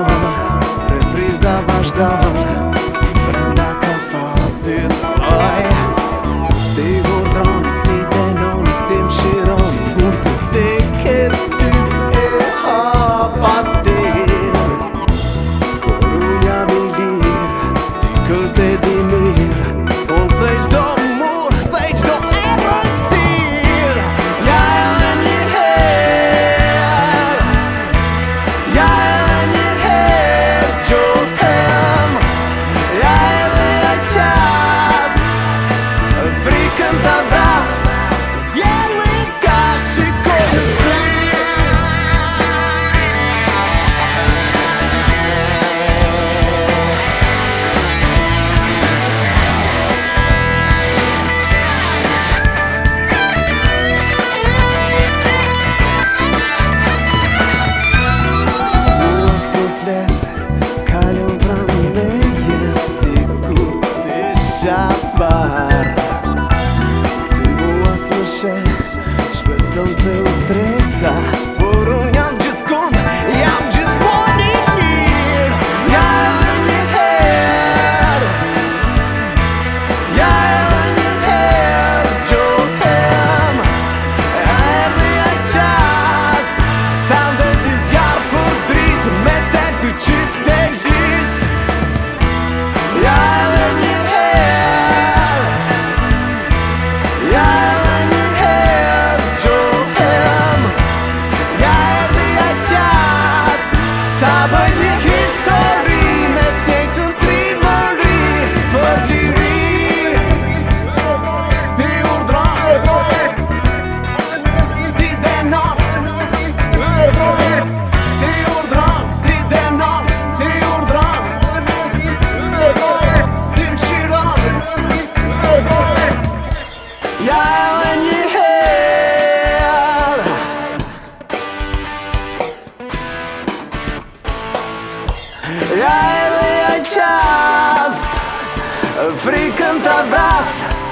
Oh. bar Ty była słyszę, że są se utreta ceas. Fricând te-a